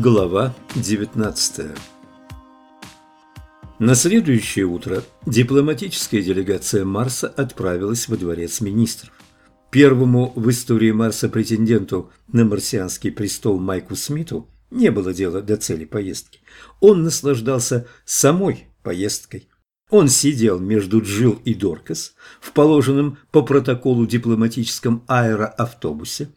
Глава 19 На следующее утро дипломатическая делегация Марса отправилась во дворец министров. Первому в истории Марса претенденту на марсианский престол Майку Смиту не было дела до цели поездки. Он наслаждался самой поездкой. Он сидел между Джил и Доркас в положенном по протоколу дипломатическом аэроавтобусе,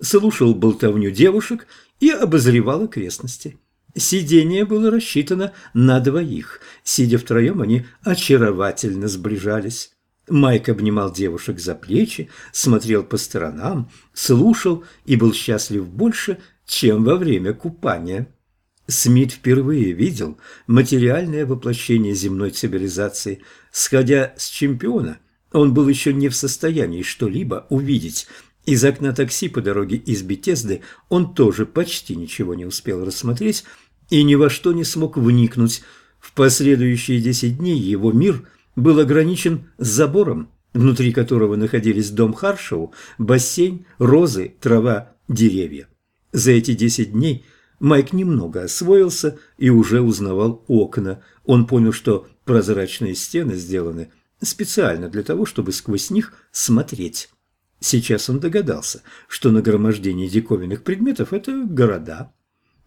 слушал болтовню девушек и обозревал окрестности. Сидение было рассчитано на двоих. Сидя втроем, они очаровательно сближались. Майк обнимал девушек за плечи, смотрел по сторонам, слушал и был счастлив больше, чем во время купания. Смит впервые видел материальное воплощение земной цивилизации. Сходя с чемпиона, он был еще не в состоянии что-либо увидеть. Из окна такси по дороге из Бетезды он тоже почти ничего не успел рассмотреть и ни во что не смог вникнуть. В последующие десять дней его мир – был ограничен забором, внутри которого находились дом Харшоу, бассейн, розы, трава, деревья. За эти десять дней Майк немного освоился и уже узнавал окна. Он понял, что прозрачные стены сделаны специально для того, чтобы сквозь них смотреть. Сейчас он догадался, что нагромождение диковинных предметов – это города.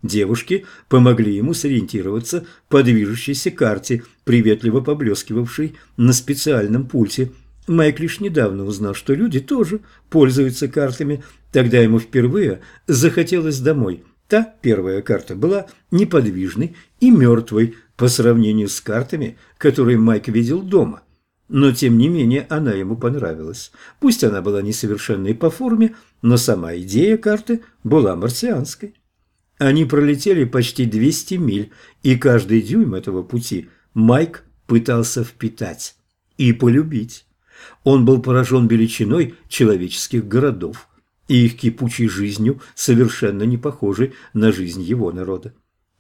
Девушки помогли ему сориентироваться по движущейся карте, приветливо поблескивавшей на специальном пульте. Майк лишь недавно узнал, что люди тоже пользуются картами. Тогда ему впервые захотелось домой. Та первая карта была неподвижной и мертвой по сравнению с картами, которые Майк видел дома. Но, тем не менее, она ему понравилась. Пусть она была несовершенной по форме, но сама идея карты была марсианской. Они пролетели почти 200 миль, и каждый дюйм этого пути Майк пытался впитать и полюбить. Он был поражен величиной человеческих городов и их кипучей жизнью, совершенно не похожей на жизнь его народа.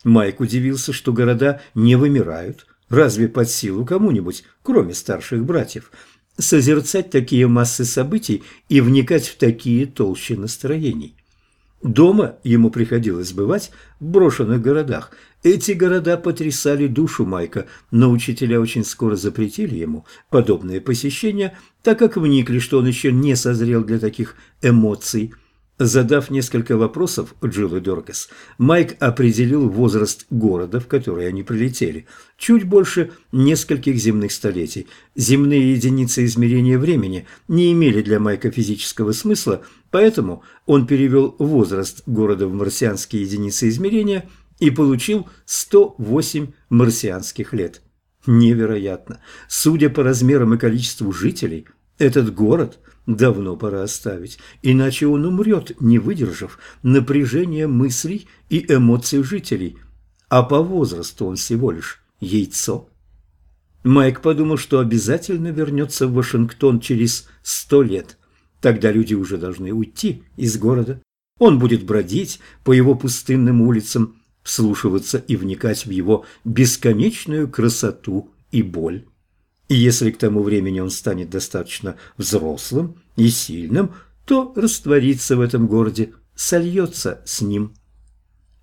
Майк удивился, что города не вымирают. Разве под силу кому-нибудь, кроме старших братьев, созерцать такие массы событий и вникать в такие толщи настроений? Дома ему приходилось бывать в брошенных городах. Эти города потрясали душу Майка, но учителя очень скоро запретили ему подобные посещения, так как вникли, что он еще не созрел для таких эмоций. Задав несколько вопросов Джилл и Доркас, Майк определил возраст города, в который они прилетели, чуть больше нескольких земных столетий. Земные единицы измерения времени не имели для Майка физического смысла, поэтому он перевел возраст города в марсианские единицы измерения и получил 108 марсианских лет. Невероятно! Судя по размерам и количеству жителей, этот город – давно пора оставить, иначе он умрет, не выдержав напряжения мыслей и эмоций жителей, а по возрасту он всего лишь яйцо. Майк подумал, что обязательно вернется в Вашингтон через сто лет. Тогда люди уже должны уйти из города. Он будет бродить по его пустынным улицам, вслушиваться и вникать в его бесконечную красоту и боль. И если к тому времени он станет достаточно взрослым и сильным, то растворится в этом городе, сольется с ним.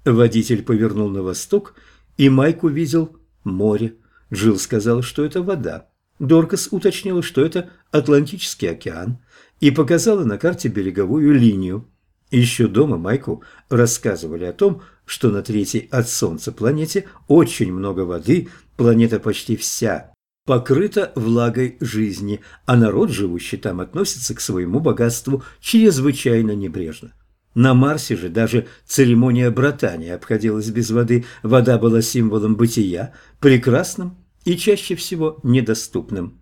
Водитель повернул на восток, и Майк увидел море. Джилл сказал, что это вода. Доркас уточнила, что это Атлантический океан, и показала на карте береговую линию. Еще дома Майку рассказывали о том, что на третьей от Солнца планете очень много воды, планета почти вся покрыта влагой жизни, а народ, живущий там, относится к своему богатству чрезвычайно небрежно. На Марсе же даже церемония братания обходилась без воды, вода была символом бытия, прекрасным и чаще всего недоступным.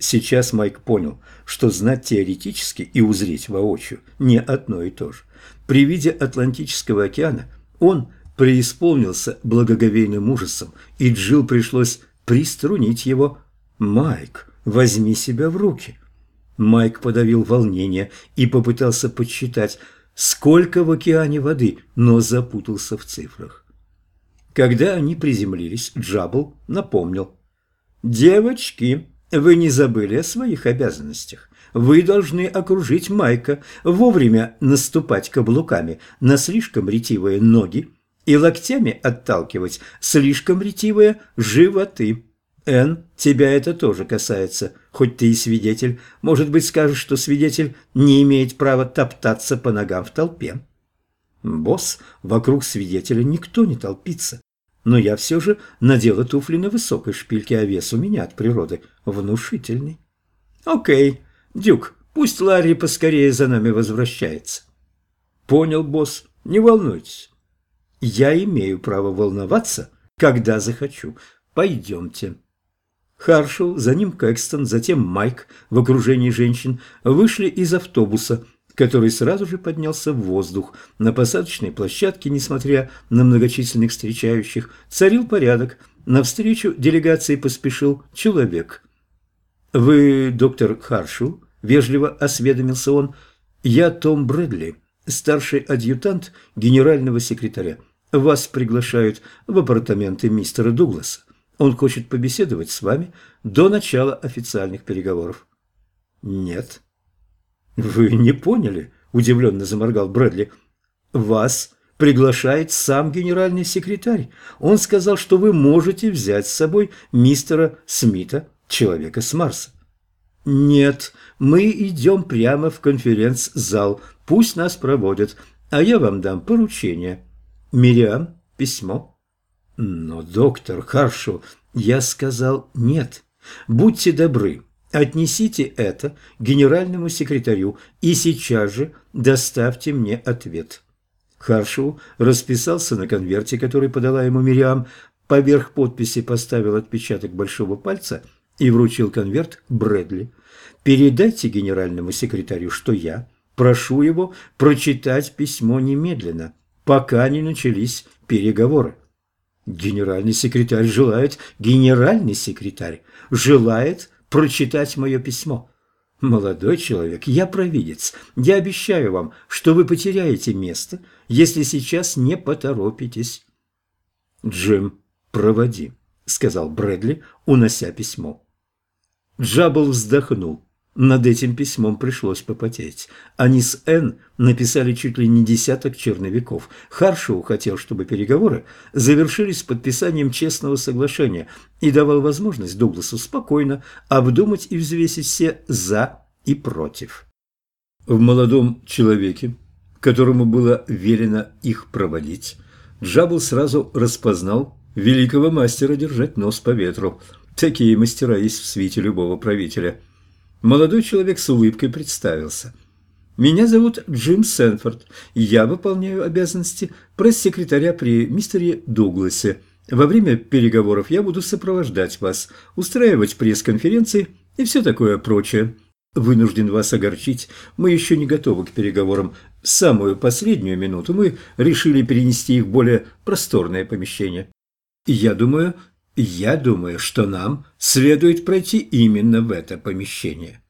Сейчас Майк понял, что знать теоретически и узреть воочию не одно и то же. При виде Атлантического океана он преисполнился благоговейным ужасом, и Джил пришлось приструнить его «Майк, возьми себя в руки!» Майк подавил волнение и попытался подсчитать, сколько в океане воды, но запутался в цифрах. Когда они приземлились, Джабл напомнил. «Девочки, вы не забыли о своих обязанностях. Вы должны окружить Майка, вовремя наступать каблуками на слишком ретивые ноги и локтями отталкивать слишком ретивые животы. Эн, тебя это тоже касается, хоть ты и свидетель. Может быть, скажешь, что свидетель не имеет права топтаться по ногам в толпе. Босс, вокруг свидетеля никто не толпится. Но я все же надела туфли на высокой шпильке, а вес у меня от природы внушительный. Окей, Дюк, пусть Ларри поскорее за нами возвращается. Понял, босс, не волнуйтесь. Я имею право волноваться, когда захочу. Пойдемте. Харшоу, за ним Кэкстон, затем Майк в окружении женщин вышли из автобуса, который сразу же поднялся в воздух. На посадочной площадке, несмотря на многочисленных встречающих, царил порядок. Навстречу делегации поспешил человек. «Вы доктор Харшу?» – вежливо осведомился он. «Я Том Брэдли, старший адъютант генерального секретаря. Вас приглашают в апартаменты мистера Дугласа. Он хочет побеседовать с вами до начала официальных переговоров». «Нет». «Вы не поняли?» – удивленно заморгал Брэдли. «Вас приглашает сам генеральный секретарь. Он сказал, что вы можете взять с собой мистера Смита, человека с Марса». «Нет, мы идем прямо в конференц-зал. Пусть нас проводят, а я вам дам поручение. Мириам, письмо». Но, доктор Харшу, я сказал нет. Будьте добры, отнесите это генеральному секретарю и сейчас же доставьте мне ответ. Харшу расписался на конверте, который подала ему Мириам, поверх подписи поставил отпечаток большого пальца и вручил конверт Брэдли. «Передайте генеральному секретарю, что я прошу его прочитать письмо немедленно, пока не начались переговоры». Генеральный секретарь желает, генеральный секретарь желает прочитать мое письмо. Молодой человек, я провидец. Я обещаю вам, что вы потеряете место, если сейчас не поторопитесь. Джим, проводи, сказал Брэдли, унося письмо. Джабл вздохнул. Над этим письмом пришлось попотеть. Они с Н написали чуть ли не десяток черновиков. Харшоу хотел, чтобы переговоры завершились подписанием честного соглашения и давал возможность Дугласу спокойно обдумать и взвесить все «за» и «против». В молодом человеке, которому было велено их проводить, Джабл сразу распознал великого мастера держать нос по ветру. Такие мастера есть в свите любого правителя – Молодой человек с улыбкой представился. «Меня зовут Джим Сенфорд, я выполняю обязанности пресс-секретаря при мистере Дугласе. Во время переговоров я буду сопровождать вас, устраивать пресс-конференции и все такое прочее. Вынужден вас огорчить, мы еще не готовы к переговорам. В самую последнюю минуту мы решили перенести их в более просторное помещение. Я думаю, я думаю, что нам следует пройти именно в это помещение.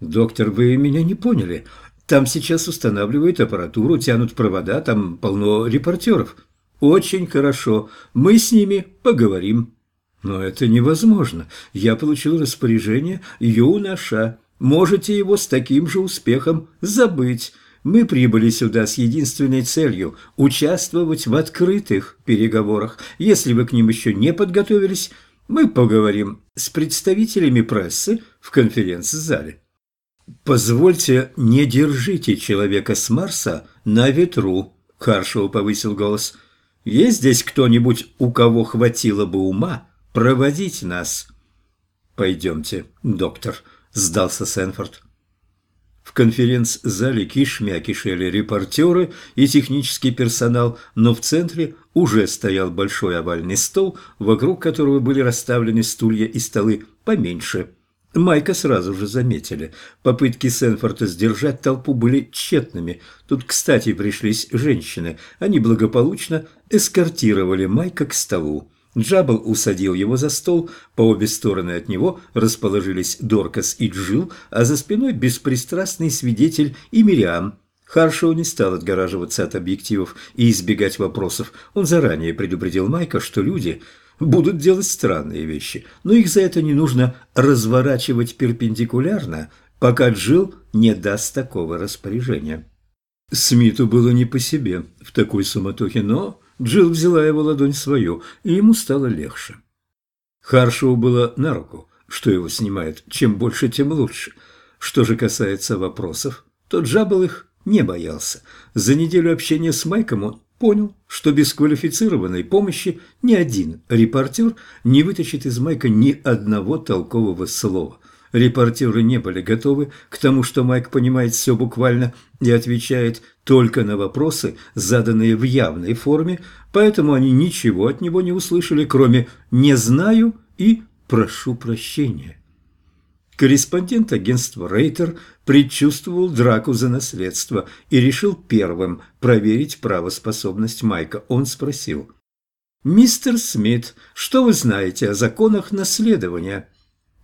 Доктор, вы меня не поняли. Там сейчас устанавливают аппаратуру, тянут провода, там полно репортеров. Очень хорошо. Мы с ними поговорим. Но это невозможно. Я получил распоряжение юноша. Можете его с таким же успехом забыть. Мы прибыли сюда с единственной целью – участвовать в открытых переговорах. Если вы к ним еще не подготовились, мы поговорим с представителями прессы в конференц-зале. «Позвольте, не держите человека с Марса на ветру», – Харшоу повысил голос. «Есть здесь кто-нибудь, у кого хватило бы ума проводить нас?» «Пойдемте, доктор», – сдался Сенфорд. В конференц-зале кишмя кишели репортеры и технический персонал, но в центре уже стоял большой овальный стол, вокруг которого были расставлены стулья и столы поменьше. Майка сразу же заметили. Попытки Сенфорта сдержать толпу были тщетными. Тут, кстати, пришлись женщины. Они благополучно эскортировали Майка к столу. Джабл усадил его за стол, по обе стороны от него расположились Доркас и Джил, а за спиной беспристрастный свидетель и Мириам. Харшоу не стал отгораживаться от объективов и избегать вопросов. Он заранее предупредил Майка, что люди будут делать странные вещи, но их за это не нужно разворачивать перпендикулярно, пока Джил не даст такого распоряжения. Смиту было не по себе в такой суматохе, но Джилл взяла его ладонь свою, и ему стало легче. Харшоу было на руку, что его снимает. Чем больше, тем лучше. Что же касается вопросов, то Джаббл их не боялся. За неделю общения с Майком он понял, что без квалифицированной помощи ни один репортер не вытащит из Майка ни одного толкового слова. Репортеры не были готовы к тому, что Майк понимает все буквально и отвечает только на вопросы, заданные в явной форме, поэтому они ничего от него не услышали, кроме «не знаю» и «прошу прощения». Корреспондент агентства Рейтер предчувствовал драку за наследство и решил первым проверить правоспособность Майка. Он спросил, «Мистер Смит, что вы знаете о законах наследования?»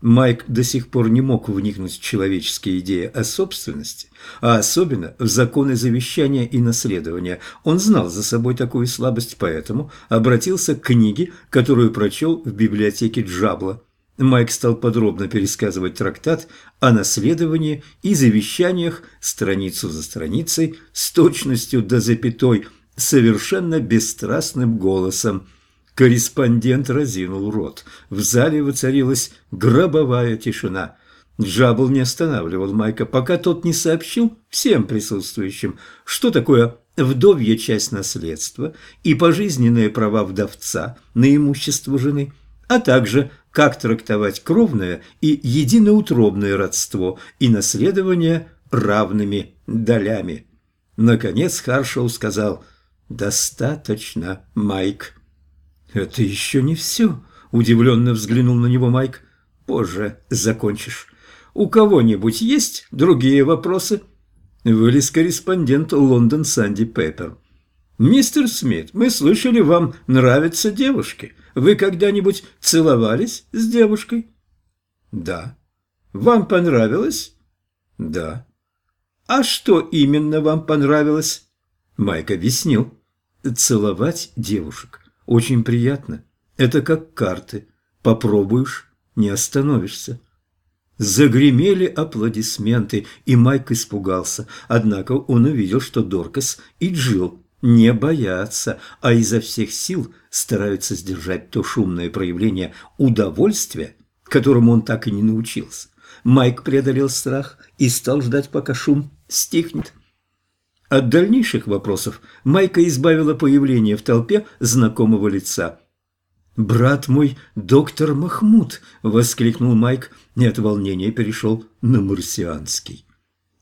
Майк до сих пор не мог вникнуть в человеческие идеи о собственности, а особенно в законы завещания и наследования. Он знал за собой такую слабость, поэтому обратился к книге, которую прочел в библиотеке Джабла. Майк стал подробно пересказывать трактат о наследовании и завещаниях страницу за страницей с точностью до запятой, совершенно бесстрастным голосом. Корреспондент разинул рот. В зале воцарилась гробовая тишина. Джабл не останавливал Майка, пока тот не сообщил всем присутствующим, что такое вдовья часть наследства и пожизненные права вдовца на имущество жены, а также как трактовать кровное и единоутробное родство и наследование равными долями. Наконец Харшоу сказал «Достаточно, Майк». «Это еще не все», – удивленно взглянул на него Майк. «Позже закончишь. У кого-нибудь есть другие вопросы?» Вылез корреспондент Лондон Санди Пеппер. «Мистер Смит, мы слышали, вам нравятся девушки. Вы когда-нибудь целовались с девушкой?» «Да». «Вам понравилось?» «Да». «А что именно вам понравилось?» Майк объяснил. «Целовать девушек очень приятно. Это как карты. Попробуешь – не остановишься». Загремели аплодисменты, и Майк испугался. Однако он увидел, что Доркас и Джилл не боятся, а изо всех сил стараются сдержать то шумное проявление удовольствия, которому он так и не научился. Майк преодолел страх и стал ждать, пока шум стихнет. От дальнейших вопросов Майка избавила появление в толпе знакомого лица. «Брат мой, доктор Махмуд!» – воскликнул Майк и от волнения перешел на марсианский.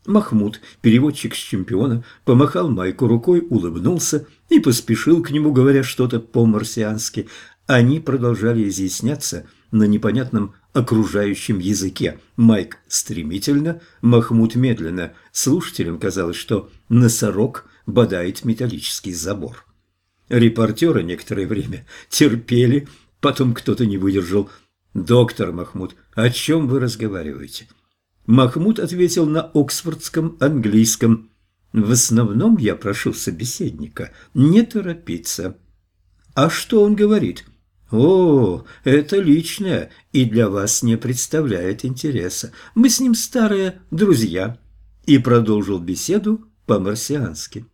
Махмуд, переводчик с чемпиона, помахал Майку рукой, улыбнулся и поспешил к нему, говоря что-то по-марсиански. Они продолжали изъясняться на непонятном окружающем языке. Майк стремительно, Махмуд медленно. Слушателям казалось, что носорог бодает металлический забор. Репортеры некоторое время терпели, потом кто-то не выдержал. «Доктор Махмуд, о чем вы разговариваете?» Махмуд ответил на оксфордском английском. «В основном я прошу собеседника не торопиться». «А что он говорит?» «О, это личное и для вас не представляет интереса. Мы с ним старые друзья». И продолжил беседу по-марсиански.